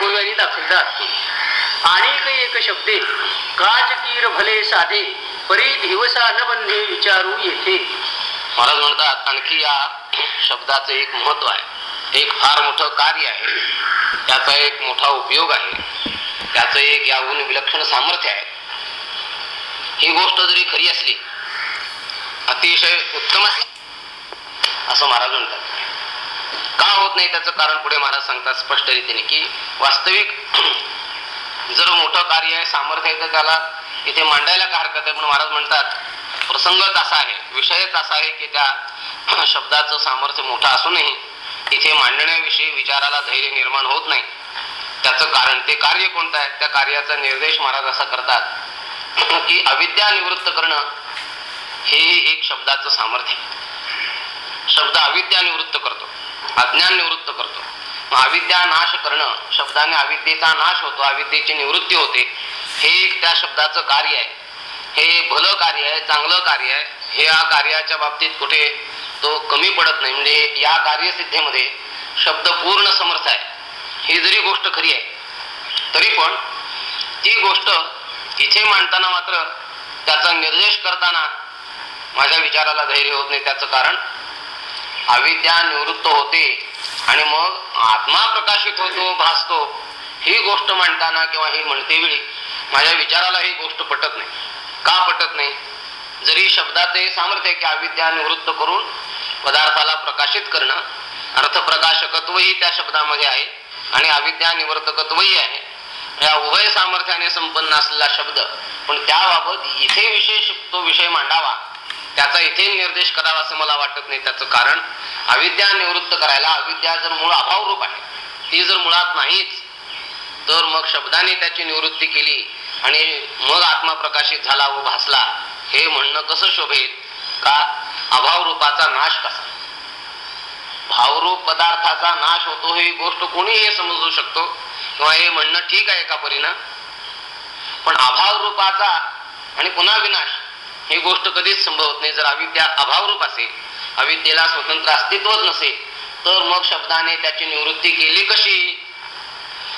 थकव्याने दाखवितात आणि एक शब्दे काजकीर भले साधे परी दिवसा न बंधे विचारू येथे. महाराज म्हणतात आणखी या शब्दाचं एक महत्त्व आहे. एक फार मोठं कार्य आहे. त्याचा एक मोठा उपयोग आहे. त्याचं एक याहून विलक्षण सामर्थ्य आहे. ही गोष्ट जरी खरी असली अतिशय उत्तम असली असं महाराज म्हणतात. का होत नाही त्याचं कारण पुढे महाराज सांगतात स्पष्ट रीतीने की वास्तविक जर मोठं कार्य आहे सामर्थ्य आहे तर त्याला इथे मांडायला काय हरकत आहे? पण महाराज म्हणतात प्रसंगच असा आहे विषयच असा आहे की त्या शब्दाचं सामर्थ्य मोठं असूनही इथे मांडण्याविषयी विचाराला धैर्य निर्माण होत नाही. त्याचं कारण ते कार्य कोणतं आहे? त्या कार्याचा निर्देश महाराज असा करतात की अविद्या निवृत्त करणं हे एक शब्दाचं सामर्थ्य शब्द अविद्या निवृत्त करतो. अज्ञान निवृत्त करतो. मग अविद्या नाश करणं शब्दाने अविद्येचा नाश होतो अविद्येची निवृत्ती होते हे एक त्या शब्दाचं कार्य आहे. हे भलं कार्य आहे चांगलं कार्य आहे. हे या कार्याच्या बाबतीत कुठे तो कमी पडत नाही. म्हणजे या कार्यसिद्धीमध्ये शब्द पूर्ण समर्थ आहे. ही जरी गोष्ट खरी आहे तरी पण ती गोष्ट इथे मांडताना मात्र त्याचा निर्देश करताना माझ्या विचाराला धैर्य होत नाही. त्याचं कारण अविद्या निवृत्त होते आणि मग आत्मा प्रकाशित होतो भासतो. ही गोष्ट मांडताना किंवा ही म्हणते वेळी माझ्या विचाराला ही गोष्ट पटत नाही. का पटत नाही? जरी शब्दाचे सामर्थ्य की अविद्या निवृत्त करून पदार्थाला प्रकाशित करणं अर्थप्रकाशकत्वही त्या शब्दामध्ये आहे आणि अविद्या निवर्तकत्वही आहे. या उभय सामर्थ्याने संपन्न असलेला शब्द पण त्याबाबत इथे विशेष तो विषय मांडावा. त्याचा इथे निर्देश करावा असं मला वाटत नाही. त्याचं कारण अविद्या निवृत्त करायला अविद्या जर मूळ अभाव रूप आहे ती जर मुळात नाहीच तर मग शब्दाने त्याची निवृत्ती केली आणि मग आत्मा प्रकाशित झाला व भासला हे म्हणणं कसं शोभेल? का अभाव रूपाचा नाश कसा? भावरूप पदार्थाचा नाश होतो ही गोष्ट कोणी हे समजू शकतो किंवा हे म्हणणं ठीक आहे का परिणाम पण अभाव रूपाचा आणि पुन्हा विनाश ही गोष्ट कधीच संभवत नाही. जर अविद्या अभाव रूप असेल अविद्येला स्वतंत्र अस्तित्वच नसेल तर मग शब्दाने त्याची निवृत्ती केली कशी?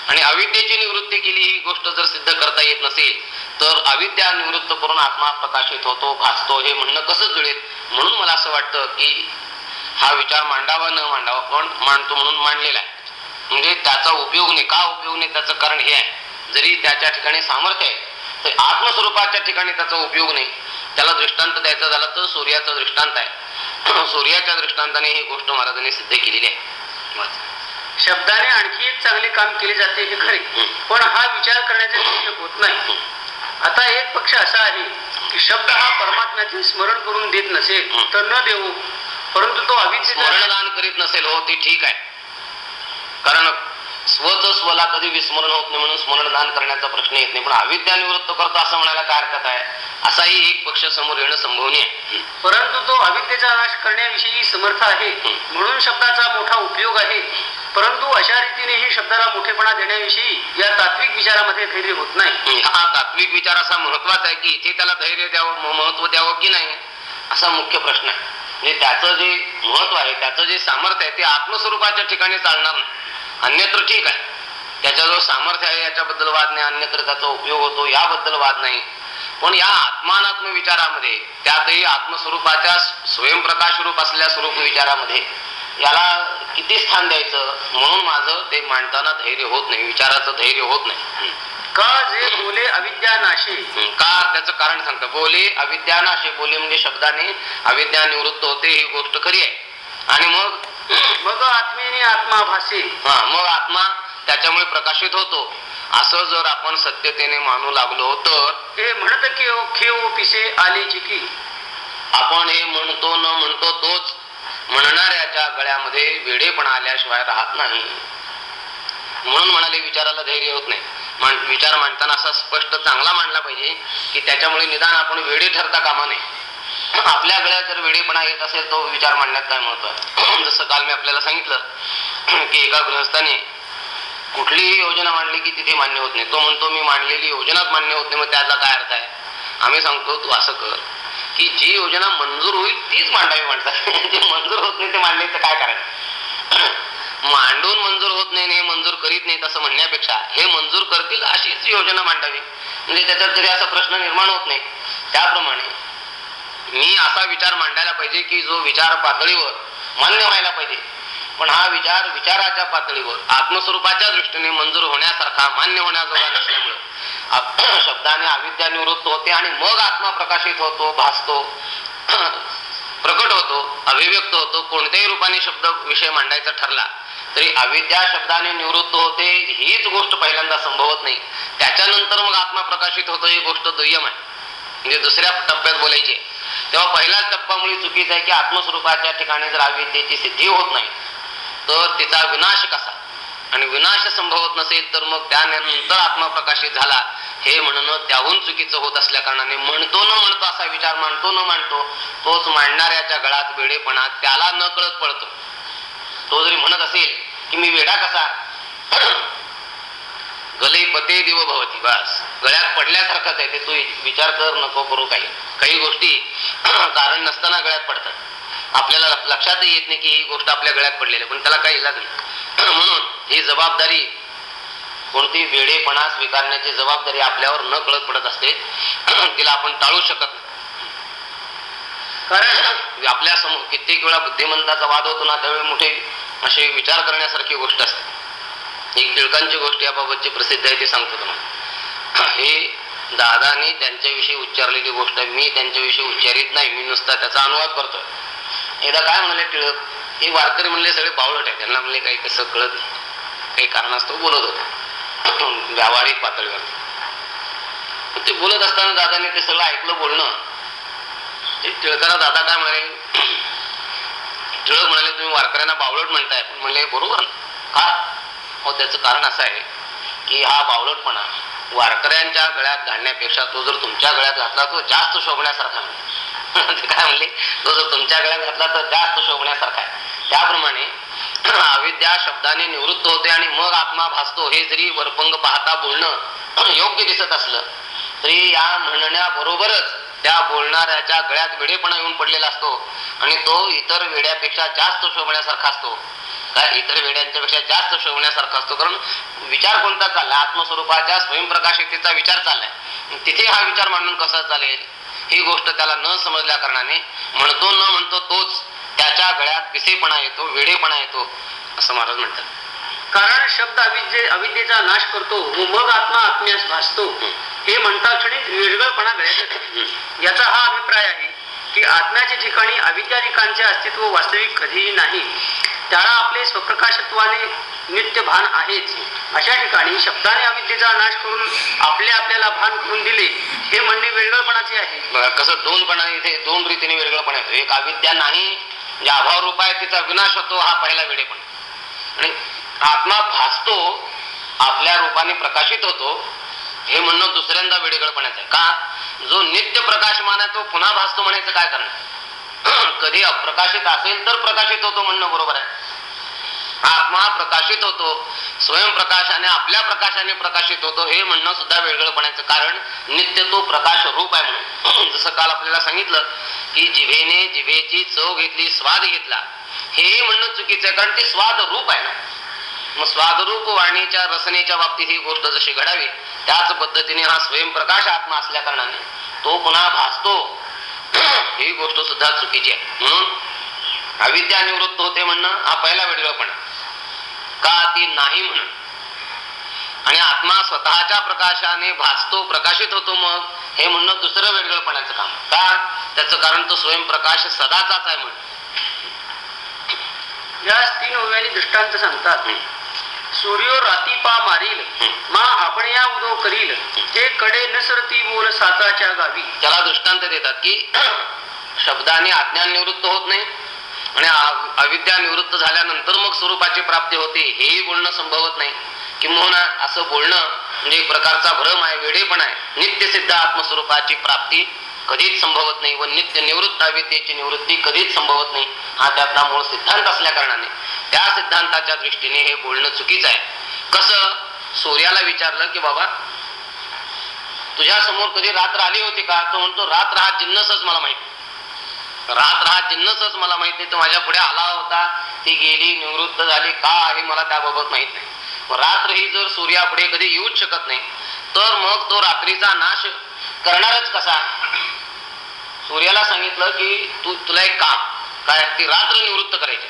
आणि अविद्येची निवृत्ती केली ही गोष्ट जर सिद्ध करता येत नसेल तर अविद्या निवृत्त करून आत्मा प्रकाशित होतो भासतो हे म्हणणं कसं जुळेल? म्हणून मला असं वाटतं की हा विचार मांडावा न मांडावा पण मांडतो म्हणून मांडलेला आहे. म्हणजे त्याचा उपयोग नाही. का उपयोग नाही? त्याचं कारण हे आहे. जरी त्याच्या ठिकाणी सामर्थ्य आहे तर आत्मस्वरूपाच्या ठिकाणी त्याचा उपयोग नाही. त्याला दृष्टांत द्यायचा झाला तर सूर्याचा दृष्टांत आहे. सूर्याच्या दृष्टांताने ही गोष्ट महाराजांनी सिद्ध केलेली आहे. शब्दाने आणखी एक चांगले काम केले जाते हे खरे. पण हा विचार करण्याचे गोष्ट होत नाही. आता एक पक्ष असा आहे की शब्द हा परमात्म्याचे स्मरण करून देत नसेल तर न देऊ परंतु तो अविद्येचा स्मरणदान करीत नसेल हो ती ठीक आहे. कारण स्वच स्वला कधी विस्मरण होत नाही म्हणून स्मरणदान करण्याचा प्रश्न येत नाही. पण अविद्या निवृत्त करतो असं म्हणायला काय हरकत आहे? असाही एक पक्ष समोर येणं संभवनीय परंतु तो अविद्येचा नाश करण्याविषयी समर्थ आहे. म्हणून शब्दाचा मोठा उपयोग आहे. परंतु अशा रीतीने ही शब्दाला मोठेपणा देण्याविषयी या तात्विक विचारामध्ये धैर्य होत नाही. हा. तात्विक विचार असा महत्त्वाचा आहे की इथे त्याला धैर्य द्यावं महत्त्व द्यावं की नाही असा मुख्य प्रश्न आहे. म्हणजे त्याचं जे महत्त्व आहे त्याचं जे सामर्थ्य आहे ते आत्मस्वरूपाच्या ठिकाणी चालणार नाही. अन्यत्र ठीक आहे. जो सामर्थ्य आहे याच्याबद्दल वाद नाही अन्यत्र त्याचा उपयोग होतो याबद्दल वाद नाही. पण या आत्मानात्म विचारामध्ये त्यातही आत्मस्वरूपाच्या स्वयंप्रकाश रूप असलेल्या स्वरूप विचारामध्ये याला किती स्थान द्यायचं? म्हणून माझं ते मांडताना धैर्य होत नाही विचाराचं धैर्य होत नाही. का जे बोले अविद्या नाशे का? त्याचं कारण सांगतं. बोले अविद्या नाशे बोले म्हणजे शब्दाने अविद्या निवृत्त होते ही गोष्ट खरी आहे. आणि मग मग आत्मेने आत्मा हा मग आत्मा त्याच्यामुळे प्रकाशित होतो. असं जर आपण सत्यतेने मानू लागलो तर? हे म्हणत की खेव पिसे आले चिकी. आपण हे म्हणतो न म्हणतो तोच म्हणणाऱ्याच्या गळ्यामध्ये वेडेपणा आल्याशिवाय राहत नाही. म्हणून म्हणाले विचाराला धैर्य होत नाही. विचार मांडताना असा स्पष्ट चांगला मांडला पाहिजे की त्याच्यामुळे निदान आपण वेडे ठरता कामा नये. आपल्याकडे जर वेडेपणा येत असेल तो विचार मांडण्यात काय महत्त्व आहे? जसं काल मी आपल्याला सांगितलं की एका गृहस्थाने कुठलीही योजना मांडली की तिथे मान्य होत नाही. तो म्हणतो मी मांडलेली योजनाच मान्य होत नाही. मग त्याचा काय अर्थ आहे? आम्ही सांगतो तू असं कर की जी योजना मंजूर होईल तीच मांडावी म्हणतात. जे मंजूर होत नाही ते मांडण्याचं काय करायचं? मांडून मंजूर होत नाही हे मंजूर करीत नाहीत असं म्हणण्यापेक्षा हे मंजूर करतील अशीच योजना मांडावी. म्हणजे त्याच्यात तरी असा प्रश्न निर्माण होत नाही त्याप्रमाणे मी असा विचार मांडायला पाहिजे की जो विचार पातळीवर मान्य व्हायला पाहिजे. पण हा विचार विचाराच्या पातळीवर आत्मस्वरूपाच्या दृष्टीने मंजूर होण्यासारखा मान्य होण्याजोगा नसल्यामुळे. शब्दाने अविद्या निवृत्त होते आणि मग आत्मा प्रकाशित होतो भासतो प्रकट होतो अभिव्यक्त होतो कोणत्याही रूपाने शब्द विषय मांडायचा ठरला तरी अविद्या शब्दाने निवृत्त होते हीच गोष्ट पहिल्यांदा संभवत नाही. त्याच्यानंतर मग आत्मा प्रकाशित होतो ही गोष्ट दुय्यम आहे. म्हणजे दुसऱ्या टप्प्यात बोलायची तेव्हा तेव्हा पहिल्याच टप्प्यामुळे चुकीचं आहे की आत्मस्वरूपाच्या ठिकाणी जर अविद्येची सिद्धी होत नाही तर तिचा विनाश कसा? आणि विनाश संभवत नसेल तर मग त्यानंतर आत्मा प्रकाशित झाला हे म्हणणं त्याहून चुकीचं होत असल्या कारणाने म्हणतो न म्हणतो असा विचार मांडतो न मांडतो तोच मांडणाऱ्याच्या गळात वेडेपणा त्याला न कळत पडतो तो जरी म्हणत असेल की मी वेडा कसा गले पते दिव भवती बस. गळ्यात पडल्यासारखंच आहे ते. तू विचार कर नको करू काही. काही गोष्टी कारण नसताना गळ्यात पडतात. आपल्याला लक्षातही येत नाही की ही गोष्ट आपल्या गळ्यात पडलेली आहे, पण त्याला काही इलाज नाही. म्हणून ही जबाबदारी कोणती वेडेपणा स्वीकारण्याची जबाबदारी आपल्यावर न कळत पडत असते तिला आपण टाळू शकत नाही. कारण आपल्यासमोर कित्येक वेळा बुद्धिमंताचा वाद होतो ना त्यावेळी मोठे असे विचार करण्यासारखी गोष्ट असते. एक टिळकांची गोष्ट याबाबतची प्रसिद्ध आहे ते सांगतो तुम्हाला. हे दादाने त्यांच्याविषयी उच्चारलेली गोष्ट आहे मी त्यांच्याविषयी उच्चारित नाही मी नुसता त्याचा अनुवाद करतोय. एकदा काय म्हणाले टिळक? हे वारकरी म्हणले सगळे पावलट आहे त्यांना म्हणले काही कसं कळत नाही. काही कारणास्तव बोलत होते. व्यावहारिक पातळीवर. ते बोलत असताना दादाने ते सगळं ऐकलं बोलणं. ते टिळकाला दादा काय म्हणाले? टिळक म्हणाले तुम्ही वारकऱ्यांना बावळट म्हणताय. पण म्हणले बरोबर का? हो त्याचं कारण असं आहे की हा बावलटपणा वारकऱ्यांच्या गळ्यात घालण्यापेक्षा तो जर तुमच्या गळ्यात घातला तो जास्त शोभण्यासारखा म्हणजे काय म्हणले? तो जर तुमच्या गळ्यात घातला तर जास्त शोभण्यासारखा आहे. त्याप्रमाणे अविद्या शब्दाने निवृत्त होते आणि मग आत्मा भासतो हे जरी वरपंग पाहता बोलणं योग्य दिसत असलं तरी या म्हणण्याबरोबरच त्या बोलणाऱ्याच्या गळ्यात वेडेपणा येऊन पडलेला असतो आणि तो इतर वेड्यापेक्षा जास्त शोभण्यासारखा असतो. काय इतर वेड्यांच्या पेक्षा जास्त शोभण्यासारखा असतो. कारण विचार कोणता चाललाय? आत्मस्वरूपाच्या स्वयंप्रकाशितेचा विचार चाललाय. तिथे हा विचार मांडून कसा चालेल? ही गोष्ट त्याला न समजल्या कारणाने म्हणतो न म्हणतो तोच त्याच्या गळ्यात पिसेपणा येतो वेडेपणा येतो असं महाराज म्हणतात. कारण शब्द अविद्ये अविद्येचा नाश करतो व मग आत्मा आत्म्यास भासतो. हे म्हणता क्षणीच वेगळेपणा गळ्यात येतो. याचा हा अभिप्राय आहे की आत्म्याच्या ठिकाणी अविद्याधिकांचे अस्तित्व वास्तविक कधीही नाही. त्याला आपले स्वप्रकाशत्वाने नित्य भान आहेच. अशा ठिकाणी शब्दाने अविद्येचा नाश करून आपले आपल्याला भान करून दिले हे म्हणणे वेगळेपणाचे आहे. कसं दोनपणा इथे दोन रीतीने वेगळपण येतो एक अविद्या नाही जे अभाव रूप आहे तिचा विनाश होतो हा पहिला वेळेपण आणि आत्मा भासतो आपल्या रूपाने प्रकाशित होतो हे म्हणणं दुसऱ्यांदा वेडेगळपणाचं आहे. का? जो नित्य प्रकाशमान आहे तो पुन्हा भासतो म्हणायचं काय कारण? कधी अप्रकाशित असेल तर प्रकाशित होतो म्हणणं बरोबर आहे. आत्मा प्रकाशित होतो. स्वयंप्रकाशाने आपल्या प्रकाशाने प्रकाशित होतो. हे म्हणणं सुद्धा वेगळंपणाचं कारण नित्य तो प्रकाश रूप आहे म्हणून. जसं काल आपल्याला सांगितलं की जिभेने जिभेची चव घेतली स्वाद घेतला. हेही म्हणणं चुकीचं आहे कारण ते स्वाद रूप आहे ना. मग स्वादरूप वाणीच्या रसनेच्या बाबतीत ही गोष्ट जशी घडावी त्याच पद्धतीने हा स्वयंप्रकाश आत्मा असल्या कारणाने तो पुन्हा भासतो. ही गोष्ट सुद्धा चुकीची आहे. म्हणून अविद्या निवृत्त होते म्हणणं हा पहिला वेगळेपणा का ती नाही म्हणून. आणि आत्मा स्वतःच्या प्रकाशाने भासतो प्रकाशित होतो मग हे म्हणणं दुसरं वेगळेपणाचं काम. का? त्याचं कारण तो स्वयंप्रकाश सदाचाच आहे म्हणून. यास तीन ओव्याने दृष्टांत सांगतात. सूर्यो राती पा मारील मा आपण या उदो करील ते कडे नसरती बोल साताच्या गावी. त्याला दृष्टांत देतात की शब्दाने अज्ञान निवृत्त होत नाही. आणि अविद्या निवृत्त झाल्यानंतर मग स्वरूपाची प्राप्ती होते हेही बोलणं संभवत नाही. किंबहुना असं बोलणं म्हणजे एक प्रकारचा भ्रम आहे वेडेपण आहे. नित्यसिद्ध आत्मस्वरूपाची प्राप्ती कधीच संभवत नाही व नित्य निवृत्त अविद्येची निवृत्ती कधीच संभवत नाही. हा त्यातला मूळ सिद्धांत असल्या कारणाने. त्या सिद्धांताच्या दृष्टीने हे बोलणं चुकीचं आहे. कसं? सूर्याला विचारलं की बाबा तुझ्या समोर कधी रात्र आली होती का? तो म्हणतो रात्र हा जिन्नसच मला माहिती रात्र हा जिन्नसच मला माहीत नाही. तो माझ्या पुढे आला होता. ती गेली निवृत्त झाली. का आहे मला त्याबाबत माहीत नाही. रात्र ही जर सूर्यापुढे कधी येऊच शकत नाही तर मग तो रात्रीचा नाश करणारच कसा? सूर्याला सांगितलं की तू तुला एक काम काय? ती रात्र निवृत्त करायची.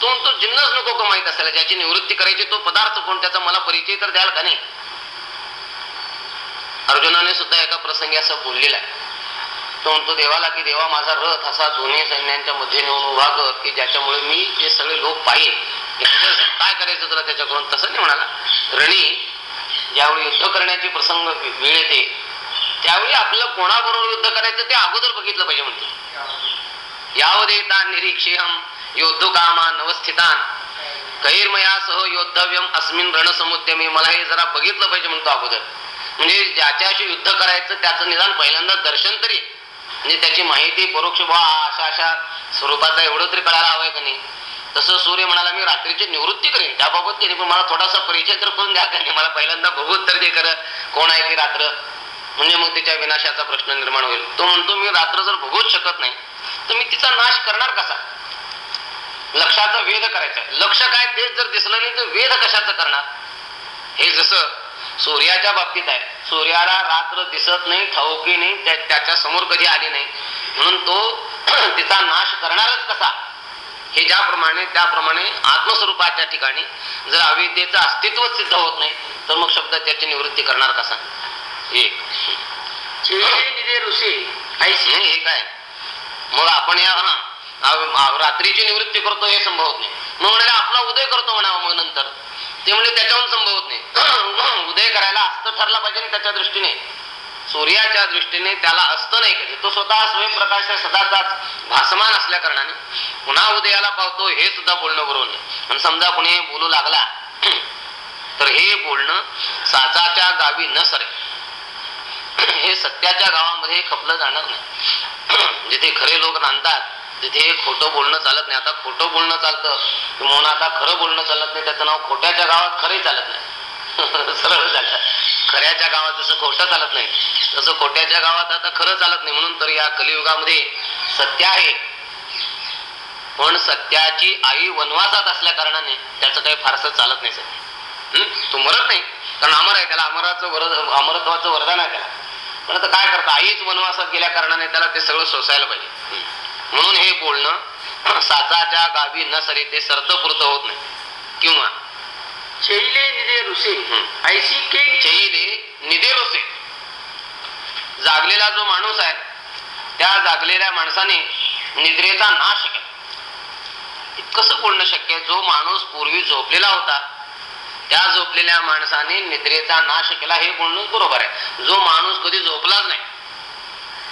तो तो जिन्नस नको का माहीत असायला. ज्याची निवृत्ती करायची तो पदार्थ कोण? त्याचा मला परिचय तर द्याल का नाही? अर्जुनाने सुद्धा एका प्रसंगी असं बोललेला आहे. तो म्हणतो देवाला की देवा माझा रथ असा दोन्ही सैन्यांच्या मध्ये नेऊन उभा कर की ज्याच्यामुळे मी ते सगळे लोक पाहिजे काय करायचं तुला त्याच्याकडून? तसं नाही म्हणाला. रणी ज्यावेळी युद्ध करण्याची प्रसंग वेळ येते त्यावेळी आपलं कोणाबरोबर युद्ध करायचं ते अगोदर बघितलं पाहिजे म्हणतो. यावदेता निरीक्षेहम योद्ध कामा नवस्थितान। कैर्मयासह योद्धव्यम अस्मिन रणसमुद्यमी मला हे जरा बघितलं पाहिजे म्हणतो अगोदर. म्हणजे ज्याच्याशी युद्ध करायचं त्याचं निदान पहिल्यांदा दर्शन तरी म्हणजे त्याची माहिती परोक्ष बा अशा अशा स्वरूपाचा एवढं तरी कळायला हवंय का नाही? तसं सूर्य म्हणाला मी रात्रीची निवृत्ती करेन. त्याबाबत त्याने पण मला थोडासा परिचय तर करून द्या त्याने नाही मला पहिल्यांदा बघूत तर ते खरं कोण आहे ती रात्र? म्हणजे मग तिच्या विनाशाचा प्रश्न निर्माण होईल. तो म्हणतो मी रात्र जर बघूच शकत नाही तर मी तिचा नाश करणार कसा? लक्षाचा वेध करायचा लक्ष काय तेच जर दिसलं नाही तर वेध कशाचं करणार? हे जसं सूर्याच्या बाबतीत आहे. सूर्याला रात्र दिसत नाही ठाऊकी नाही त्या- त्याच्यासमोर कधी आली नाही. म्हणून तो तिचा नाश करणारच कसा? हे ज्याप्रमाणे त्याप्रमाणे आत्मस्वरूपाच्या ठिकाणी जर अविद्येचं अस्तित्व सिद्ध होत नाही तर मग शब्द त्याची निवृत्ती करणार कसा? एक. ऋषी. हे काय मग आपण या रात्रीची निवृत्ती करतो हे संभवत नाही. मग म्हणाले आपला उदय करतो म्हणावं मग नंतर. ते म्हणजे त्याच्याहून संभवत नाही. उदय करायला अस्त ठरला पाहिजे त्याच्या दृष्टीने. सूर्याच्या दृष्टीने त्याला अस्त नाही कधी. तो स्वतः स्वयंप्रकाश सदाचाच भासमान असल्या कारणाने. पुन्हा उदयाला पावतो हे सुद्धा बोलणं बरोबर नाही. आणि समजा कुणी बोलू लागला तर हे बोलणं साचाच्या गावी न सरे. हे सत्याच्या गावामध्ये खपलं जाणार नाही. जिथे खरे लोक नांदतात तिथे खोटं बोलणं चालत नाही. आता खोटं बोलणं चालतं. म्हणून आता खरं बोलणं चालत नाही. त्याचं नाव खोट्याच्या गावात खरंही चालत नाही. सरळ झालं. खऱ्याच्या गावात जसं खोटं चालत नाही तसं खोट्याच्या गावात आता खरं चालत नाही. म्हणून तर या कलियुगामध्ये सत्य आहे. पण सत्याची आई वनवासात असल्या कारणाने त्याचं काही फारसं चालत नाही सर हम्म? तो मरत नाही. कारण अमर आहे त्याला. अमराचं वर अमरत्वाचं वरदान आहे त्याला. पण आता काय करता? आईच वनवासात गेल्या कारणाने त्याला ते सगळं सोसायला पाहिजे. म्हणून हे बोलणं साचाच्या गावी न सरी ते सरतपुरत होत नाही. किंवा? चैले निदे हम्म. ऐसी के निदे- चैले निदेरोसे जागलेला जो माणूस आहे त्या जागलेल्या माणसाने निद्रेचा नाश केला. कसं बोलणं शक्य आहे जो माणूस पूर्वी झोपलेला होता त्या झोपलेल्या माणसाने निद्रेचा नाश केला हे बोलणं बरोबर आहे. जो माणूस कधी झोपलाच नाही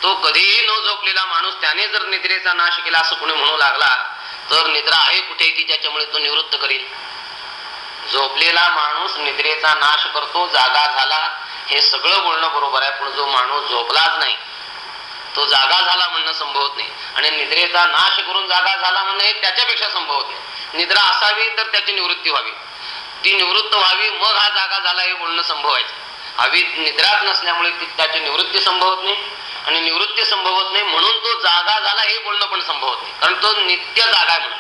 तो कधीही न झोपलेला माणूस त्याने जर निद्रेचा नाश केला असं कोणी म्हणू लागला तर निद्रा आहे कुठे की ज्याच्यामुळे तो निवृत्त करील. झोपलेला माणूस निद्रेचा नाश करतो जागा झाला हे सगळं बोलणं बरोबर आहे पण जो माणूस झोपलाच नाही तो जागा झाला म्हणणं संभवत नाही. आणि निद्रेचा नाश करून जागा झाला म्हणणं हे त्याच्यापेक्षा संभवत नाही. निद्रा असावी तर त्याची निवृत्ती व्हावी. ती निवृत्त व्हावी मग हा जागा झाला हे बोलणं संभवायचं. हवी निद्राच नसल्यामुळे ती त्याची निवृत्ती संभवत नाही. आणि निवृत्ती संभवत नाही म्हणून तो जागा झाला हे बोलणं पण संभवत नाही. कारण तो नित्य जागा आहे म्हणून.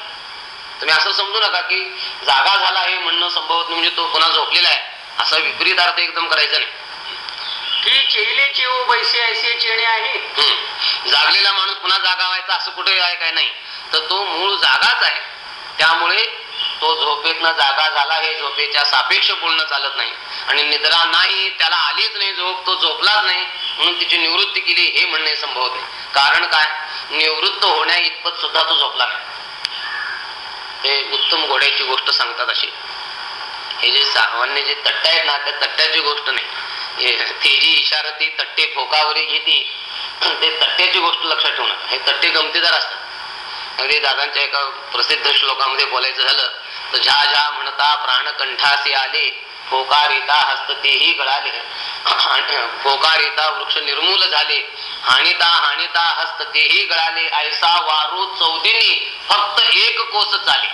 तुम्ही असं समजू नका की जागा झाला हे म्हणणं संभवत नाही म्हणजे तो पुन्हा झोपलेला आहे. असा विपरीत अर्थ एकदम करायचा नाही. की चेले चिव बैसे ऐसे चेणे आहे. हम्म. जागलेला माणूस पुन्हा जागा व्हायचा असं कुठे आहे काय नाही. तर तो मूळ जागाच आहे. त्यामुळे तो झोपेतनं जागा झाला हे झोपेच्या सापेक्ष बोलणं चालत नाही. आणि निद्रा नाही त्याला आलीच नाही झोप तो झोपलाच नाही. म्हणून तिची निवृत्ती केली हे म्हणणे संभवत नाही. कारण काय? निवृत्त होण्या इतपत सुद्धा तो झोपला नाही. हे उत्तम घोड्याची गोष्ट सांगतात अशी. हे जे सामान्य जे तट्ट आहेत ना त्या तट्ट्याची गोष्ट नाही. जी तेजी इशारती तट्टे फोकावरी घेते ते तट्ट्याची गोष्ट लक्षात ठेवणं. हे तट्टे गमतीदार असतात. अगदी दादांच्या एका प्रसिद्ध श्लोकामध्ये बोलायचं झालं तर झा झा म्हणता प्राण कंठासी आले फोकारिता हस्त तेही गळाले. फोकारिता वृक्ष निर्मूल झाले हानिता हानिता हस्त तेही गळाले ऐसा वारू चौदिनी फक्त एक कोस चाले.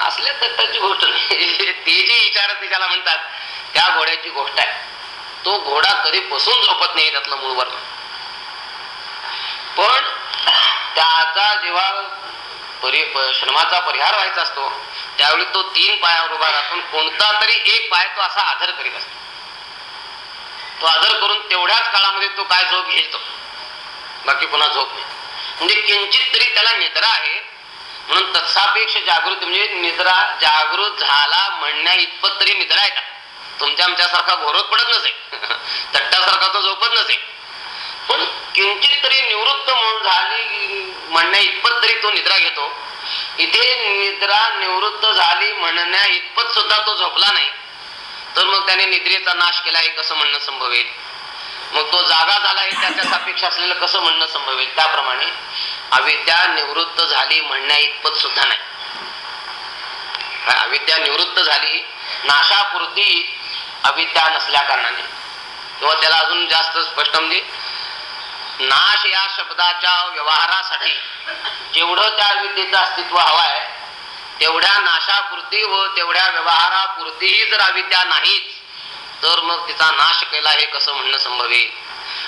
असल्या त्याची गोष्ट नाही. ते जी विचार ज्याला म्हणतात त्या घोड्याची गोष्ट आहे. तो घोडा कधी बसून झोपत नाही त्यातलं मूळ वर्ण पण त्याचा जेव्हा परि श्रमाचा परिहार व्हायचा असतो त्यावेळी तो तीन पायावर उभा राहून कोणता तरी एक पाय तो असा आदर करीत असतो. तो आदर करून तेवढ्याच काळामध्ये तो काय झोप घेईल तो बाकी पुन्हा झोप नाही. म्हणजे किंचित तरी त्याला निद्रा आहे म्हणून तत्सापेक्ष जागृत म्हणजे निद्रा जागृत झाला म्हणण्या इतपत तरी निद्रा आहे का तुमच्या आमच्यासारखा घोरत पडत नसेल तट्टासारखा तो झोपत नसेल पण किंचित तरी निवृत्त म्हणून झाली म्हणण्या इतपत तरी तो निद्रा घेतो. इथे निद्रा निवृत्त झाली म्हणण्या इतपत सुद्धा तो झोपला नाही. तर मग त्याने निद्रेचा नाश केला हे कसं म्हणणं संभवेल? मग तो जागा झाला हे त्याच्या सापेक्ष असलेलं कसं म्हणणं संभवेल? त्याप्रमाणे अविद्या निवृत्त झाली म्हणण्या इतपत सुद्धा नाही. अविद्या निवृत्त झाली नाशापुरती अविद्या नसल्या कारणाने. किंवा त्याला अजून जास्त स्पष्ट म्हणजे नाश या शब्दाच्या व्यवहारासाठी जेवढं त्या विद्येचं अस्तित्व हवं आहे तेवढ्या नाशापुरती व तेवढ्या व्यवहारापुरतीही जर अविद्या नाहीच तर मग तिचा नाश केला हे कसं म्हणणं संभवेल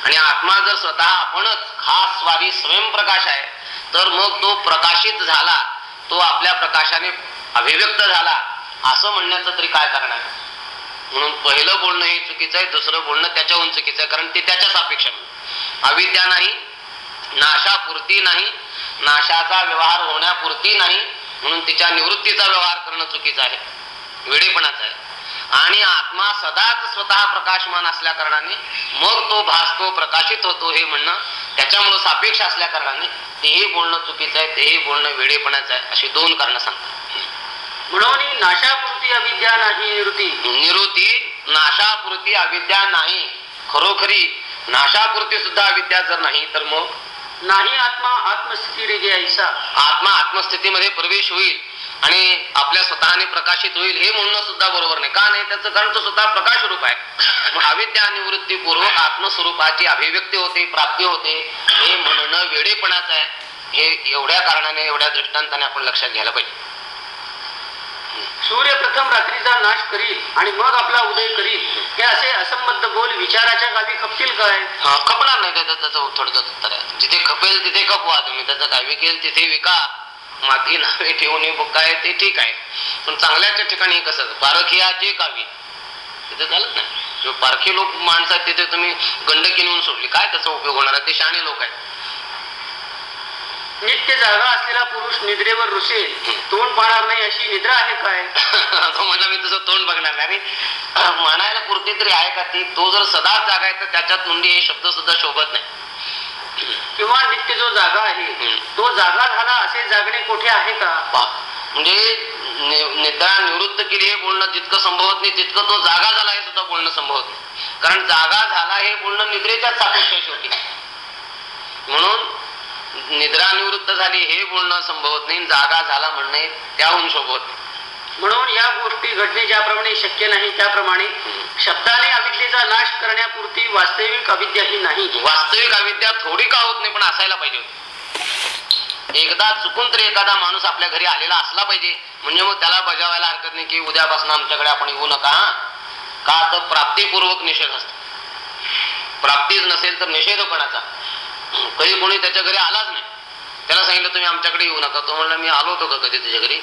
आणि आत्मा जर स्वतः आपणच खास स्वारी स्वयंप्रकाश आहे तर मग तो प्रकाशित झाला तो आपल्या प्रकाशाने अभिव्यक्त झाला असं म्हणण्याचं तरी काय कारण आहे? म्हणून पहिलं बोलणं हे चुकीचं आहे दुसरं बोलणं त्याच्याहून चुकीचं आहे कारण ते त्याच्याच अपेक्षा अविद्या नाही नाशापुरती नाही नाशाचा व्यवहार होण्यापुरती नाही म्हणून तिच्या निवृत्तीचा व्यवहार करणं चुकीचं आहे. वेडेपणाचं आहे. आणि आत्मा सदाच स्वतः प्रकाशमान असल्या कारणाने मग तो भासतो प्रकाशित होतो हे म्हणणं त्याच्यामुळं सापेक्ष असल्या कारणाने तेही बोलणं चुकीचं आहे तेही बोलणं वेडेपणाचं आहे अशी दोन कारणं सांगतात म्हणून नाशापुरती अविद्या नाही निवृत्ती. निवृत्ती नाशापुरती अविद्या नाही. खरोखरी नाशापुरती सुद्धा अविद्या जर नाही तर मग? नाही आत्मा आत्मस्थिती ऐसा आत्मा आत्मस्थितीमध्ये प्रवेश होईल आणि आपल्या स्वतःने प्रकाशित होईल हे म्हणणं सुद्धा बरोबर नाही. का नाही? त्याचं कारण तो स्वतः प्रकाश रूप आहे. मग अविद्या निवृत्ती पूर्वक आत्मस्वरूपाची अभिव्यक्ती होते प्राप्ती होते. हे म्हणणं वेडेपणाचं आहे. हे एवढ्या कारणाने एवढ्या दृष्टांताने आपण लक्षात घ्यायला पाहिजे. सूर्य प्रथम रात्रीचा नाश करील आणि मग आपला उदय करील. हे असे असंबद्ध बोल विचाराच्या गावी खपतील काय हा, खपणार नाही त्याचं त्याचं थोडक्यात उत्तर आहे. जिथे खपेल तिथे खपवा तुम्ही. त्याचं काय विकेल तिथे विका. माती नावे ठेवणे काय ते ठीक आहे. पण चांगल्याच्या ठिकाणी कसं? पारखियाचे गावी. तिथे चालत नाही. पारखी लोक माणसं आहेत तिथे तुम्ही गंडकी नेऊन सोडली. काय त्याचा उपयोग होणार? आहे ते शाणे लोक आहेत. नित्य जागा असलेला पुरुष निद्रेवर रुसेल तोंड पाहणार नाही अशी निद्रा आहे काय? तो म्हणला मी तुझं तोंड बघणार नाही. म्हणायला पुरती तरी आहे का ती? तो जर सदाच जागा आहे तर त्याच्या तोंडी हे शब्द सुद्धा शोभत नाही. किंवा नित्य जो जागा आहे. तो जागा झाला असे जागणे कोठे आहे का? म्हणजे निद्रा निवृत्त केली हे बोलणं जितकं संभवत नाही तितकं तो जागा झाला हे सुद्धा बोलणं संभवत नाही. कारण जागा झाला हे बोलणं निद्रेच्याच सापेक्ष शेवटी. म्हणून निद्रा निवृत्त झाली हे बोलणं संभवत नाही जागा झाला म्हणणं त्याहून नाही. म्हणून या गोष्टी घडणे ज्याप्रमाणे शक्य नाही त्याप्रमाणे शब्दाने अविद्येचा नाश करण्यापुरती वास्तविक अविद्या ही नाही. वास्तविक अविद्या थोडी का होत नाही पण असायला पाहिजे होती. एकदा चुकून तरी एखादा माणूस आपल्या घरी आलेला असला पाहिजे म्हणजे मग त्याला बजावायला हरकत नाही की उद्यापासून आमच्याकडे आपण येऊ नका? का तर प्राप्तीपूर्वक निषेध असतो. प्राप्तीच नसेल तर निषेधपणाचा. कधी कोणी त्याच्या घरी आलाच नाही. त्याला सांगितलं तुम्ही आमच्याकडे येऊ नका. तो म्हणला मी आलो होतो का कधी तुझ्या घरी?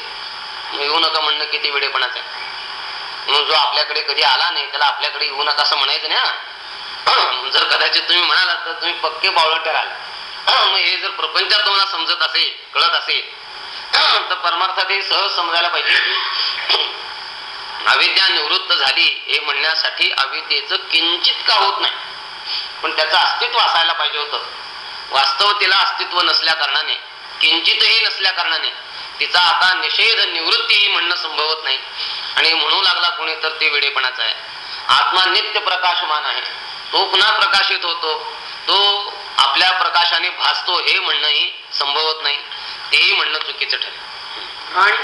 मग येऊ नका म्हणणं किती वेडेपणाचं आहे. म्हणून जो आपल्याकडे कधी आला नाही त्याला आपल्याकडे येऊ नका असं म्हणायचं नाही हा. जर कदाचित तुम्ही म्हणाला तर तुम्ही पक्के बावळट राहाल मग हे जर प्रपंचात तुम्हाला समजत असेल कळत असेल तर परमार्थात हे सहज समजायला पाहिजे. अविद्या निवृत्त झाली हे म्हणण्यासाठी अविद्येचं किंचित का होत नाही? पण त्याचं अस्तित्व असायला पाहिजे होतं. वास्तव तिला अस्तित्व नसल्या कारणाने किंचितही नसल्या कारणाने तिचा आता निषेध निवृत्तीही म्हणणं संभवत नाही. आणि म्हणू लागला कोणी तर ते वेडेपणाचा आहे. आत्मा नित्य प्रकाशमान आहे. तो पुन्हा प्रकाशित होतो. तो आपल्या प्रकाशाने भासतो हे म्हणणंही संभवत नाही. तेही म्हणणं चुकीचं ठरेल. आणि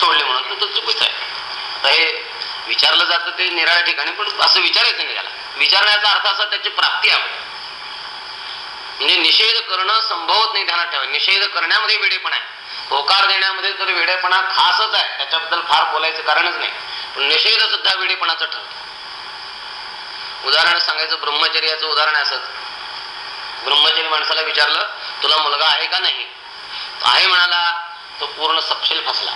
सोडले म्हणून तर चुकीचं आहे. हे विचारलं जातं ते निराळ्या ठिकाणी पण असं विचारायचं नाही त्याला. विचारण्याचा अर्थ असा त्याची प्राप्ती हवी. म्हणजे निषेध करणं संभवत नाही ध्यानात ठेवा. निषेध करण्यामध्ये वेडेपणा आहे. होकार देण्यामध्ये तर वेडेपणा खासच आहे. त्याच्याबद्दल फार बोलायचं कारणच नाही. पण निषेध सुद्धा वेडेपणाचा ठरतो. उदाहरण सांगायचं ब्रह्मचर्याचं उदाहरण असत असंच ब्रह्मचारी माणसाला विचारलं तुला मुलगा आहे का नाही? आहे म्हणाला तो पूर्ण सपशेल फसला.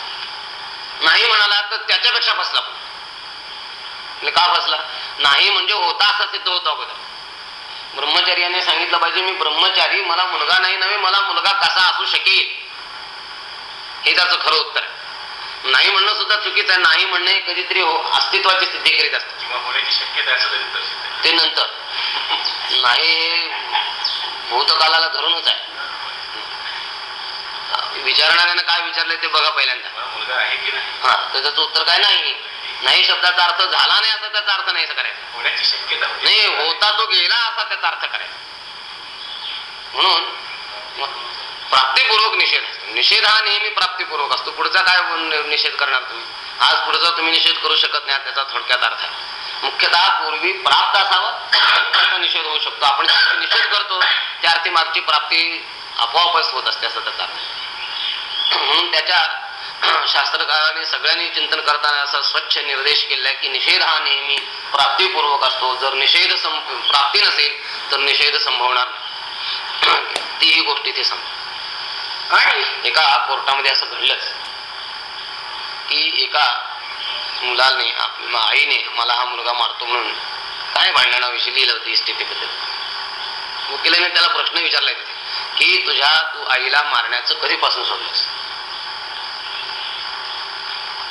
नाही म्हणाला तर त्याच्यापेक्षा फसला म्हणजे का फसला? नाही म्हणजे होता असा सिद्ध होता अगोदर. ब्रह्मचार्याने सांगितलं पाहिजे मी ब्रह्मचारी मला मुलगा नाही नव्हे मला मुलगा कसा असू शकेल? हे त्याचं खरं उत्तर आहे. नाही म्हणणं सुद्धा चुकीचं आहे. नाही म्हणणं हे कधीतरी हो अस्तित्वाची स्थिती करीत असतं. सिद्ध. ते नंतर. नाही हे भूतकालाला धरूनच आहे. विचारणाऱ्यानं काय विचारलंय ते बघा पहिल्यांदा. मला मुलगा आहे की नाही? हा त्याचं उत्तर काय नाही. नाही शब्दाचा अर्थ झाला नाही असा त्याचा अर्थ नाही करायचा. होण्याची शक्यता होती. नाही होता तो गेला असा त्याचा अर्थ करायचा. म्हणून प्राप्तिपूर्वक निषेध असतो. निषेध हा नेहमी प्राप्तिपूर्वक असतो. पुढचा काय न- निषेध करणार तुम्ही? आज पुढचा तुम्ही निषेध करू शकत नाही त्याचा थोडक्यात अर्थ आहे. मुख्यतः पूर्वी प्राप्त असावा त्याचा निषेध होऊ शकतो. आपण निषेध करतो त्या अर्थी मागची प्राप्ती आपोआपच होत असते असं त्याचा अर्थ आहे. म्हणून त्याच्या शास्त्रकाराने सगळ्यांनी चिंतन करताना असा स्वच्छ निर्देश केलाय की निषेध हा नेहमी प्राप्तिपूर्वक असतो. जर निषेध प्राप्ती नसेल तर निषेध संभवणार नाही. ती ही गोष्ट इथे सांग आणि एका कोर्टामध्ये असं घडलंच की एका मुलाने आपल्या आईने मला हा मुलगा मारतो म्हणून काय भांडणाविषयी लिहिलं होतं स्थितीबद्दल वकिलाने त्याला प्रश्न विचारलाय तिथे की तुझ्या तू आईला मारण्याचं कधीपासून सोडलंस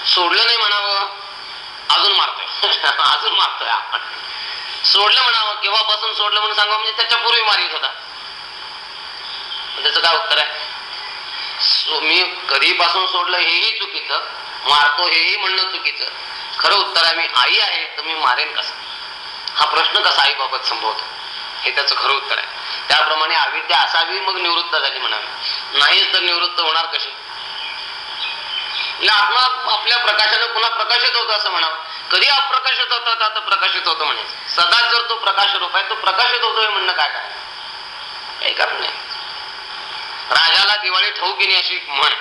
सोडलं नाही म्हणावं अजून मारतोय. अजून मारतोय आपण. सोडलं म्हणावं केव्हापासून सोडलं म्हणून सांगा म्हणजे त्याच्या पूर्वी मारित होता. त्याचं काय उत्तर आहे? सो- मी कधीपासून सोडलं हेही चुकीचं मारतो हेही म्हणणं चुकीचं. खरं उत्तर आहे मी आई आहे तर मी मारेन कसं? हा प्रश्न कसा आईबाबत संभवतो? हे त्याचं खरं उत्तर आहे. त्याप्रमाणे अविद्या असावी मग निवृत्त झाली म्हणावी. नाहीच तर निवृत्त होणार कशी? म्हणजे आत्मा आपल्या प्रकाशाने पुन्हा प्रकाशित होतो असं म्हणावं. कधी अप्रकाशित होतात आता प्रकाशित होतो म्हणे. सदा जर तो प्रकाश रूप आहे तो प्रकाशित होतोय म्हणणं काय काय काही कारण नाही. राजाला दिवाळी ठाऊक नाही अशी म्हण.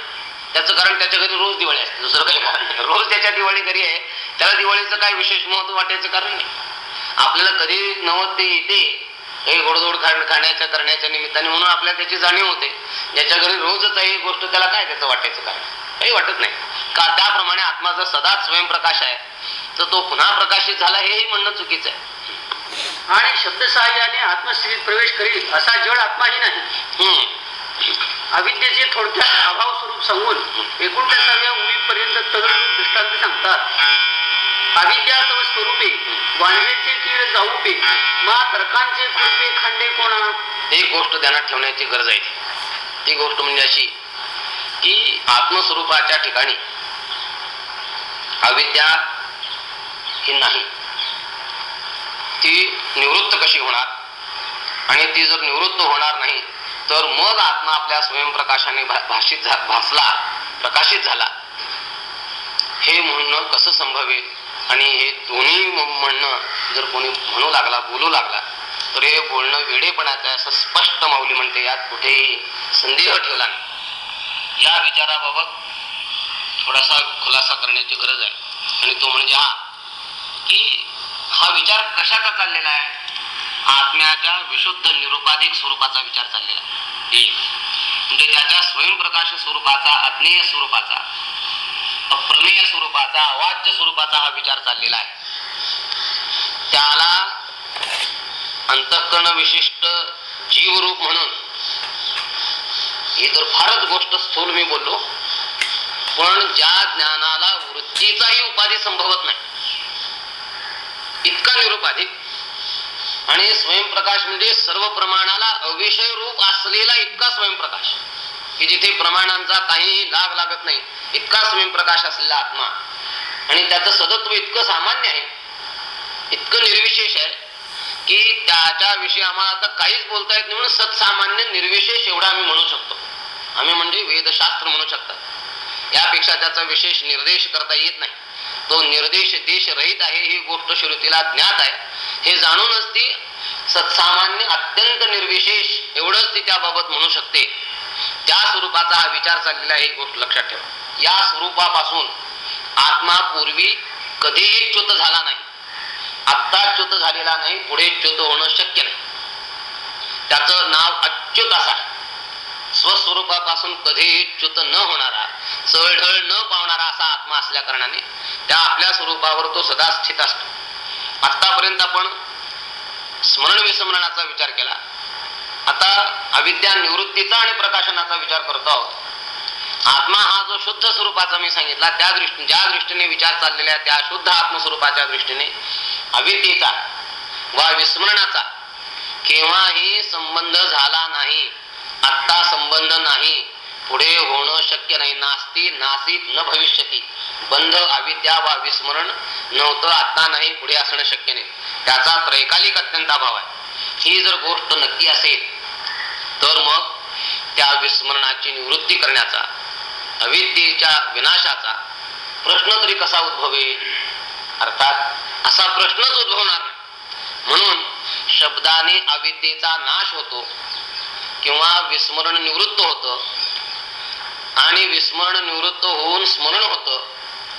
त्याचं कारण त्याच्या घरी रोज दिवाळी असते. दुसरं काही कारण नाही. रोज त्याच्या दिवाळी घरी आहे. त्याला दिवाळीचं काय विशेष महत्त्व वाटायचं कारण नाही. आपल्याला कधी नवत ते येते काही गोडधोड खा खाण्याच्या करण्याच्या निमित्ताने म्हणून आपल्याला त्याची जाणीव होते. ज्याच्या घरी रोजच आहे ही गोष्ट त्याला काय त्याचं वाटायचं कारण? काही वाटत नाही. का त्याप्रमाणे आत्मा जर सदाच स्वयंप्रकाश आहे. तर तो पुन्हा प्रकाशित झाला हेही म्हणणं चुकीचं आहे. आणि शब्द सहाय्याने आत्मस्थितीत प्रवेश करील असा जड आत्माही नाही. अविद्येचे थोडक्यात अभाव स्वरूप सांगून एकोणतीसाव्या उवीपर्यंत तगडून दृष्टांत सांगतात. अविद्या तव स्वरूपे वाणवेचे कीड जाऊपे मा तर्कांचे कृपे खंडे कोणा? एक गोष्ट ध्यानात ठेवण्याची गरज आहे. ती गोष्ट म्हणजे अशी की आत्मस्वरूपाच्या ठिकाणी अविद्या ही नाही. ती निवृत्त कशी होणार? आणि ती जर निवृत्त होणार नाही तर मग आत्मा आपल्या स्वयंप्रकाशाने भाषित भासला प्रकाशित झाला. हे म्हणणं कसं संभवेल आणि हे दोन्ही म्हणणं जर कोणी म्हणू लागला बोलू लागला तर हे बोलणं वेडेपणाचं असं स्पष्ट माऊली म्हणते. यात कुठेही संदेह ठेवला नाही. या विचाराबाबत थोडासा खुलासा करण्याची गरज आहे. आणि तो म्हणजे हा की हा विचार कशाचा चाललेला आहे? आत्म्याच्या विशुद्ध निरुपाधिक स्वरूपाचा विचार चाललेला आहे. म्हणजे त्याच्या स्वयंप्रकाश स्वरूपाचा अज्ञेय स्वरूपाचा अप्रमेय स्वरूपाचा अवाच्य स्वरूपाचा हा विचार चाललेला आहे. त्याला अंतःकरण विशिष्ट जीवरूप म्हणून ही तर फारच गोष्ट स्थूल मी बोललो. पण ज्या ज्ञानाला वृत्तीचाही उपाधी संभवत नाही. इतका निरुपाधिक आणि स्वयंप्रकाश म्हणजे सर्व प्रमाणाला अविषय रूप असलेला इतका स्वयंप्रकाश. की जिथे प्रमाणांचा काहीही लाभ लागत नाही इतका स्वयंप्रकाश असलेला आत्मा. आणि त्याचं सदत्व इतकं सामान्य आहे इतकं निर्विशेष आहे की त्याच्याविषयी आम्हाला आता काहीच बोलता येत नाही म्हणून सत्सामान्य निर्विशेष एवढा आम्ही म्हणू शकतो. आम्ही म्हणजे वेदशास्त्र म्हणू शकतात यापेक्षा त्याचा विशेष निर्देश करता येत नाही. तो निर्देश देश रहित आहे ही गोष्ट श्रुतीला ज्ञात आहे. हे जाणूनच ती सत्सामान्य अत्यंत निर्विशेष एवढंच ती त्याबाबत म्हणू शकते. त्या स्वरूपाचा हा विचार चाललेला आहे ही गोष्ट लक्षात ठेवा. या स्वरूपापासून आत्मा पूर्वी कधीही च्युत झाला नाही. आत्ता च्युत झालेला नाही पुढे च्युत होणं शक्य नाही. त्याचं नाव अच्युत असा स्वस्वरूपापासून कधीही च्युत न होणारा चळढळ न पावणारा असा आत्मा असल्या कारणाने त्या आपल्या स्वरूपावर तो सदा स्थित असतो. आतापर्यंत आपण स्मरण विस्मरणाचा विचार केला. आता अविद्या निवृत्तीचा आणि प्रकाशनाचा विचार करतो आहोत. आत्मा हा जो शुद्ध स्वरूपाचा मी सांगितला त्या दृष्टी ज्या दृष्टीने विचार चाललेल्या त्या शुद्ध आत्मस्वरूपाच्या दृष्टीने अविद्येचा वा विस्मरणाचा केव्हाही संबंध झाला नाही. आत्ता संबंध नाही. पुढे होणं शक्य नाही. नास्ती नासित न भविष्यती. बंध अविद्या वा विस्मरण नव्हतं आत्ता नाही पुढे असणं शक्य नाही. त्याचा त्रैकालिक अत्यंत अभाव आहे. ही जर गोष्ट नक्की असेल तर मग त्या विस्मरणाची निवृत्ती करण्याचा अविद्येच्या विनाशाचा प्रश्न तरी कसा उद्भवेल? अर्थात असा प्रश्नच उद्भवणार म्हणून शब्दाने अविद्येचा नाश होतो. किंवा विस्मरण निवृत्त होतं. आणि विस्मरण निवृत्त होऊन स्मरण होतं.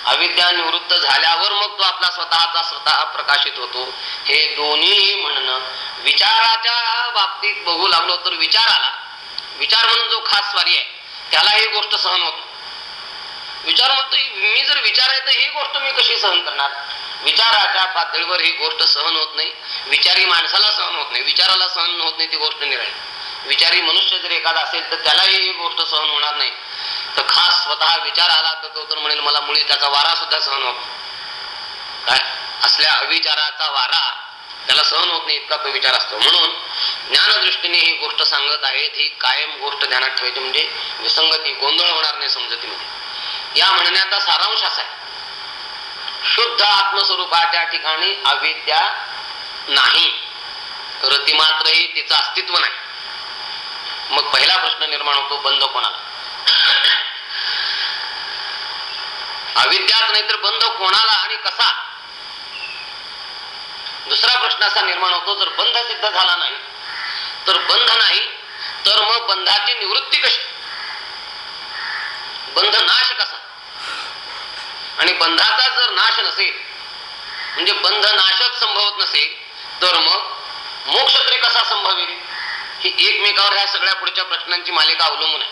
अविद्या निवृत्त झाल्यावर मग तो आपला स्वतःचा स्वतः प्रकाशित होतो. हे दोन्ही म्हणणं विचाराच्या बाबतीत बघू लागलो तर विचार आला. विचार म्हणून जो खास स्वारी आहे त्याला ही गोष्ट सहन होत विचार म्हणतो मी जर विचार आहे तर ही गोष्ट मी कशी सहन करणार? विचाराच्या पातळीवर ही गोष्ट सहन होत नाही. विचारी माणसाला सहन होत नाही. विचाराला सहन होत नाही ती गोष्ट निराळी. विचारी मनुष्य जर एखादा असेल तर त्यालाही ही गोष्ट सहन होणार नाही. तर खास स्वतः विचार आला तर तो तर म्हणेल मला मुळी त्याचा वारा सुद्धा सहन होत काय? असल्या अविचाराचा वारा त्याला सहन होत नाही इतका तो विचार असतो. म्हणून ज्ञानदृष्टीने ही गोष्ट सांगत आहेत ही कायम गोष्ट ध्यानात ठेवायची म्हणजे विसंगती गोंधळ होणार नाही समजतीमध्ये. या म्हणण्याचा सारांश असा आहे. शुद्ध आत्मस्वरूपाच्या ठिकाणी अविद्या नाही. रती मात्रही तिचं अस्तित्व नाही. मग पहिला प्रश्न निर्माण होतो बंध कोणाला? अविद्याच नाही तर बंध कोणाला आणि कसा? दुसरा प्रश्न असा निर्माण होतो जर बंध सिद्ध झाला नाही तर बंध नाही तर मग बंधाची निवृत्ती कशी? बंध नाश कसा? आणि बंधाचा जर नाश नसेल म्हणजे बंध नाशच संभवत नसेल तर मग मोक्ष तरी कसा संभवेल? ही एकमेकावर ह्या सगळ्या पुढच्या प्रश्नांची मालिका अवलंबून आहे.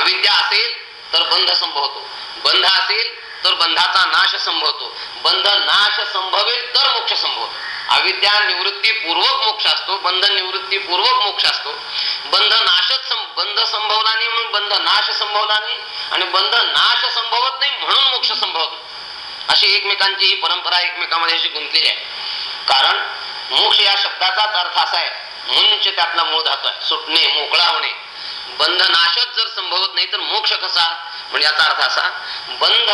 अविद्या असेल तर बंध संभवतो. बंध असेल तर बंधाचा नाश संभवतो. बंध नाश संभवेल तर मोक्ष संभवतो. अविद्या निवृत्तीपूर्वक मोक्ष असतो. बंध निवृत्तीपूर्वक मोक्ष असतो. बंध नाशच बंध संभवला नाही म्हणून बंध नाश संभवला नाही आणि बंध नाश संभवत नाही म्हणून मोक्ष संभवत अशी एकमेकांची ही परंपरा एकमेकांमध्ये अशी गुंतलेली आहे. कारण मोक्ष या शब्दाचाच अर्थ असा आहे. म्हणजे त्यातला मूळ धातू आहे. सुटणे मोकळा होणे. बंध नाशच जर संभवत नाही तर मोक्ष कसा? म्हणजे याचा अर्थ असा बंध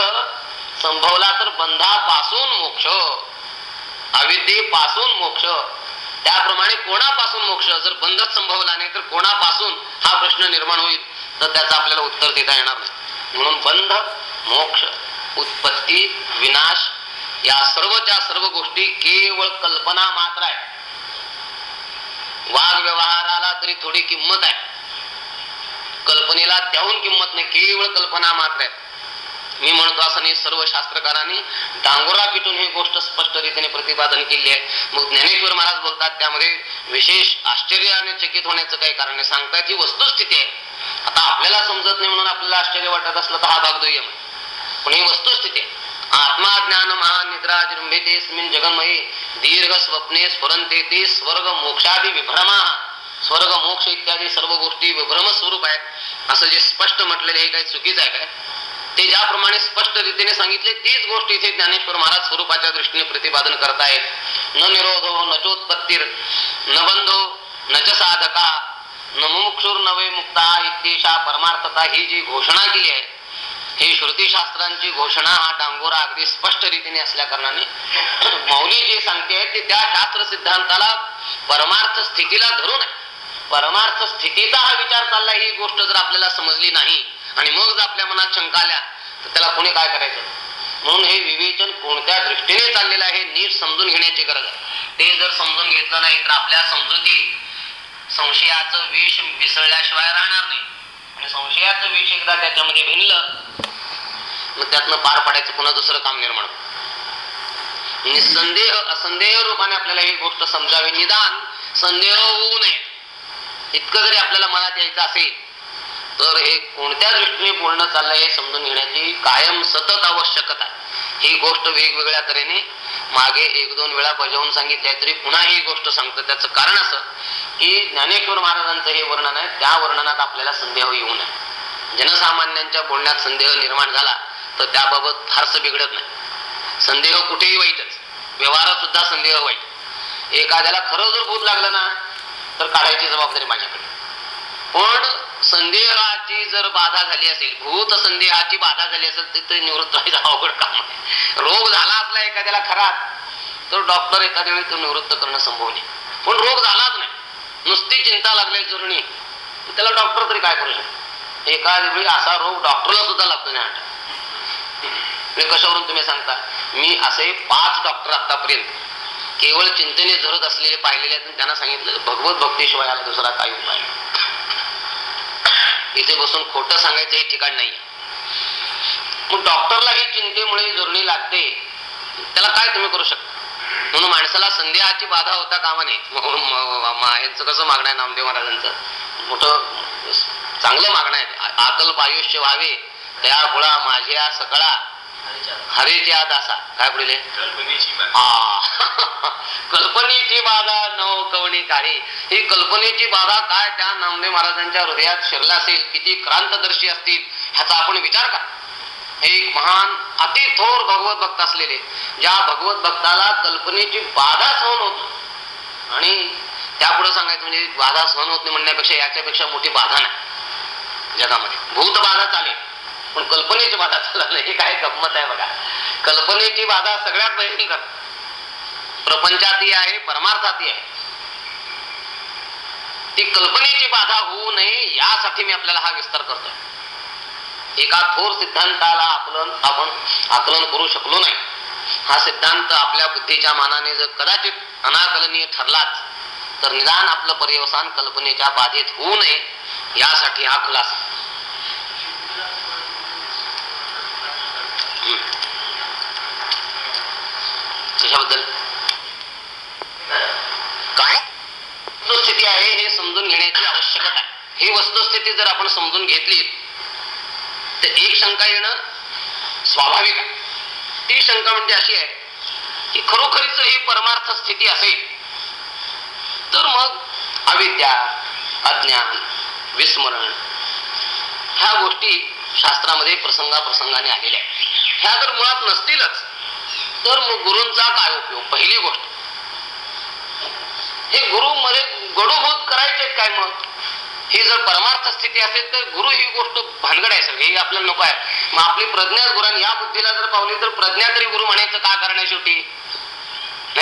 संभवला तर बंधापासून मोक्ष अविद्येपासून मोक्ष. त्याप्रमाणे कोणापासून मोक्ष? जर बंधच संभवला नाही तर कोणापासून हा प्रश्न निर्माण होईल? तर त्याचं आपल्याला उत्तर देता येणार नाही. म्हणून बंध मोक्ष उत्पत्ती विनाश या सर्वच्या सर्व गोष्टी केवळ कल्पना मात्र आहे. वाद व्यवहाराला तरी थोडी किंमत आहे. कल्पनेला त्याहून किंमत नाही केवळ कल्पना मात्र आहे. मी म्हणतो असं नाही सर्व शास्त्रकारांनी डांगोरा पिटून ही गोष्ट स्पष्ट रीतीने प्रतिपादन केली आहे. मग ज्ञानेश्वर महाराज बोलतात त्यामध्ये विशेष आश्चर्याने चकित होण्याचं काही कारण नाही. सांगतात ही वस्तुस्थिती आहे. आता आपल्याला समजत नाही म्हणून आपल्याला आश्चर्य वाटत असलं तर हा भाग दुय्यम पण ही वस्तुस्थिती आहे. आत्मा ज्ञान महानिद्रा जृंभितेस्मिन जगन्मये दीर्घ स्वप्ने स्फुरंते ते स्वर्ग मोक्षादी विभ्रमा स्वर्ग मोक्ष इत्यादी सर्व गोष्टी विभ्रम स्वरूप आहेत असं जे स्पष्ट म्हटलेले हे काही चुकीचं आहे काय? ते ज्याप्रमाणे स्पष्ट रीतीने सांगितले तीच गोष्ट इथे ज्ञानेश्वर महाराज स्वरूपाच्या दृष्टीने प्रतिपादन करतायत. न निरोधो न चोत्पत्तीर न बंधो न च साधका न मुमुक्षुर नवे मुक्ता इत्येषा परमार्थता ही जी घोषणा केली आहे ही श्रुतीशास्त्रांची घोषणा हा डांगोरा अगदी स्पष्ट रीतीने असल्या कारणाने मौली जे सांगते ते त्या शास्त्र सिद्धांताला परमार्थ स्थितीला धरून आहे. परमार्थ स्थितीचा हा विचार चालला ही गोष्ट जर आपल्याला समजली नाही आणि मग जर आपल्या मनात शंका आल्या तर त्याला कोणी काय करायचं? म्हणून हे विवेचन कोणत्या दृष्टीने चाललेलं आहे नीट समजून घेण्याची गरज आहे. ते जर समजून घेतलं नाही तर आपल्या समजुती संशयाचं विष मिसळल्याशिवाय राहणार नाही. आणि संशयाचं विष एकदा त्याच्यामध्ये भिनलं मग त्यातनं पार पाडायचं पुन्हा दुसरं काम निर्माण निसंदेह असंदेह रूपाने आपल्याला ही गोष्ट समजावी. निदान संदेह होऊ नये. इतकं जरी आपल्याला मनात यायचं असेल तर हे कोणत्या दृष्टीने पूर्ण चाललंय हे समजून घेण्याची कायम सतत आवश्यकता ही गोष्ट वेगवेगळ्या तऱ्हेने मागे एक दोन वेळा बजावून सांगितली आहे तरी पुन्हा ही गोष्ट सांगतो. त्याचं कारण असं की ज्ञानेश्वर महाराजांचं हे वर्णन आहे. त्या वर्णनात आपल्याला संदेह येऊ नये जनसामान्यांच्या बोलण्यात संदेह निर्माण झाला तर त्याबाबत फारसं बिघडत नाही. संदेह कुठेही वाईटच. व्यवहारात सुद्धा संदेह वाईट. एखाद्याला खरं जर भूत लागलं ना तर काढायची जबाबदारी माझ्याकडे. पण संदेहाची जर बाधा झाली असेल भूत संदेहाची बाधा झाली असेल तर निवृत्त व्हायचं अवघड काम आहे. रोग झाला असला एखाद्याला खरात तर डॉक्टर एखाद्या वेळी तो निवृत्त करणं संभव नाही. पण रोग झालाच नाही. नुसती चिंता लागली जुरणी त्याला डॉक्टर तरी काय करू शकतो? एखाद वेळी असा रोग डॉक्टरला सुद्धा लागतो नाही कशावरून तुम्ही सांगता? मी असे पाच डॉक्टर आतापर्यंत केवळ चिंतेने झरत असलेले पाहिलेले आहेत त्यांना सांगितलं भगवत भक्तीशिवाय याला दुसरा काही उपाय इथे बसून खोटं सांगायचं हे ठिकाण नाही मग डॉक्टरला ही चिंतेमुळे जुरणी लागते. त्याला काय तुम्ही करू शकता? म्हणून माणसाला संदेहाची बाधा होता कामा नये यांचं कसं मागणं आहे नामदेव महाराजांचं? मोठं चांगलं मागणं आहे. आकल्प आयुष्य व्हावे. त्या मुळा माझ्या सकळा. हरेच्या दासा. काय पुढे कल्पनेची बाधा. नव कवणी काळी ही कल्पनेची बाधा काय त्या नामदेव महाराजांच्या हृदयात शिरला असेल किती क्रांतदर्शी असतील ह्याचा आपण विचार करा. एक महान अति थोर भगवत भक्त असलेले ज्या भगवत भक्ताला कल्पनेची बाधा सहन होत आणि त्यापुढे सांगायचं म्हणजे बाधा सहन होत नाही म्हणण्यापेक्षा याच्यापेक्षा मोठी बाधा नाही. जगामध्ये. भूत बाधा चालेल पण कल्पनेची बाधा चालत नाही. काय गंमत आहे बघा. कल्पनेची बाधा सगळ्यात भयंकर प्रपंचातही आहे परमार्थातही आहे. ती कल्पनेची बाधा होऊ नये यासाठी मी आपल्याला हा विस्तार करतोय. एका थोर सिद्धांताला आकलन आपण आकलन करू शकलो नाही. हा सिद्धांत आपल्या बुद्धीच्या मानाने जर कदाचित अनाकलनीय ठरलाच तर निदान आपलं पर्यवसान कल्पनेच्या बाधेत होऊ नये यासाठी हा खुलासा. कशाबद्दल? काय? वस्तुस्थिती आहे हे समजून घेण्याची आवश्यकता आहे. ही वस्तुस्थिती जर आपण समजून घेतली तर एक शंका येणं स्वाभाविक ती शंका म्हणजे अशी आहे की खरोखरीच ही परमार्थ स्थिती असेल तर मग अविद्या अज्ञान विस्मरण ह्या गोष्टी शास्त्रामध्ये प्रसंगाप्रसंगाने आलेल्या आहेत. ह्या जर मुळात नसतीलच तर मग गुरूंचा काय उपयोग? पहिली गोष्ट. हे गुरु मध्ये गडूभूत करायचे काय मग? ही जर परमार्थ स्थिती असेल तर गुरु ही गोष्ट भानगड आहे सगळी हे आपल्याला नको आहे. मग आपली प्रज्ञा गुरांनी या बुद्धीला जर पावली तर प्रज्ञा तरी गुरु म्हणायचं का करण्या शेवटी?